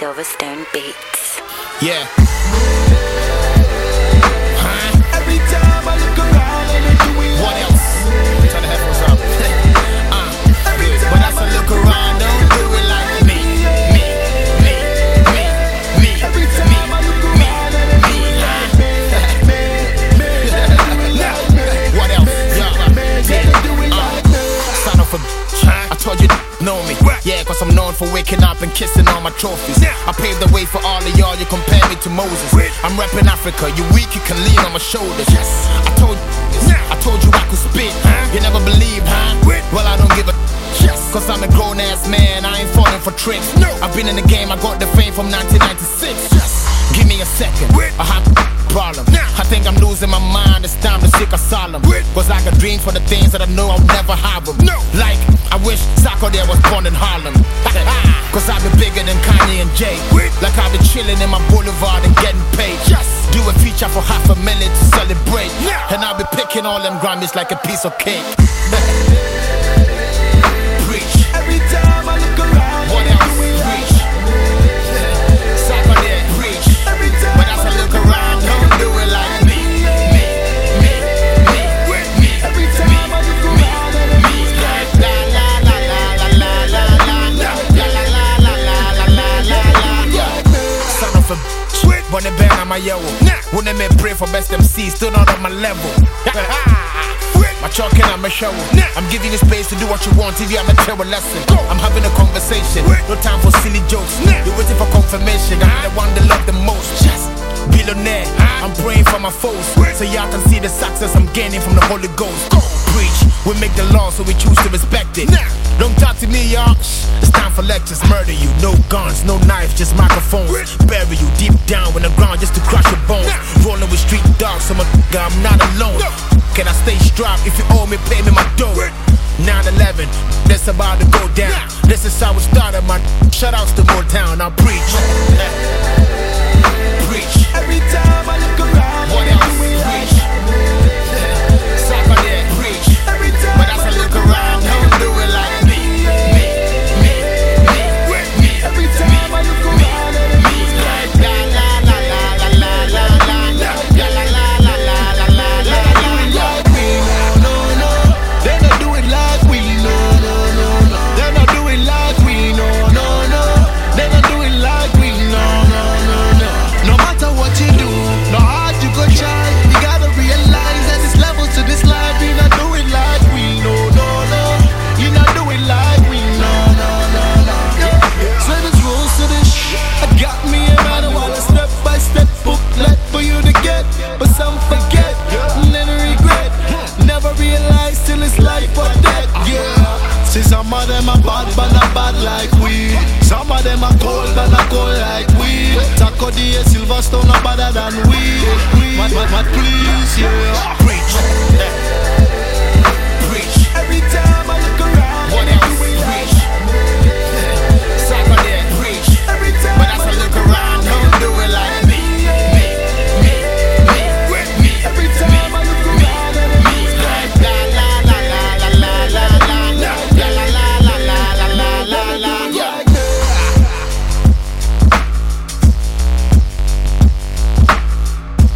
Silverstone Beats. Yeah. Cause I'm known for waking up and kissing all my trophies. I paved the way for all of y'all, you compare me to Moses. I'm repping Africa, you weak, you can lean on my shoulders. Yes, I told you, I told you I could spit. You never believed, huh? Well, I don't give a Yes, cause I'm a grown ass man, I ain't falling for tricks. No, I've been in the game, I got the fame from 1996. Yes, give me a second, I have a problem. I think I'm losing my mind, it's time to seek asylum. Cause I got dreams for the things that I know I'll never have them. No, like, I wish Sarkodie was born in Harlem. Cause I've been bigger than Kanye and Jay. Like I've been chilling in my boulevard and getting paid. Just do a feature for half a million to celebrate. Yeah. And I'll be picking all them Grammys like a piece of cake. the band on my yo. They may pray for best MC, still not on my level. My chalking on my show. I'm giving you space to do what you want. If you have a terrible lesson, I'm having a conversation. No time for silly jokes. You're waiting for confirmation. I'm the one that love the most. Just billionaire. I'm praying for my foes, so y'all can see the success I'm gaining from the Holy Ghost. Preach. We make the law, so we choose to respect it. Don't talk to me, y'all. It's time for lectures. Murder you. No guns, no knives, just microphones. Bury you deep down in the ground just to crush your bones. Rolling with street dogs, so my I'm not alone. Can I stay strapped? If you owe me, pay me my dough. 9-11, that's about to go down. This is how it started, my shout outs to Motown. Preach. preach. Them are bad but not bad like we Some of them are cold but not cold like we Taco D Silverstone are better than we Mad, mad, mad, please, yeah.